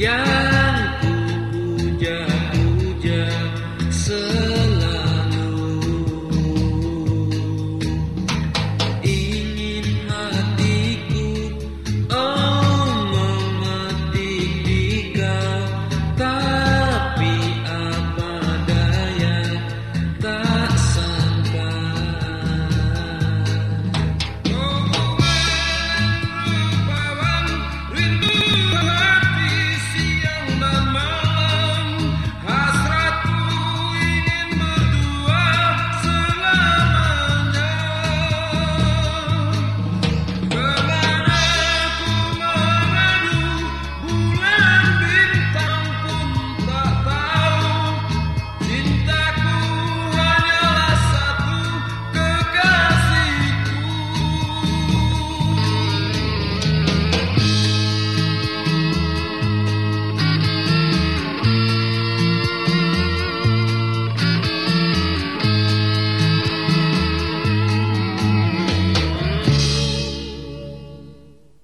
Yeah.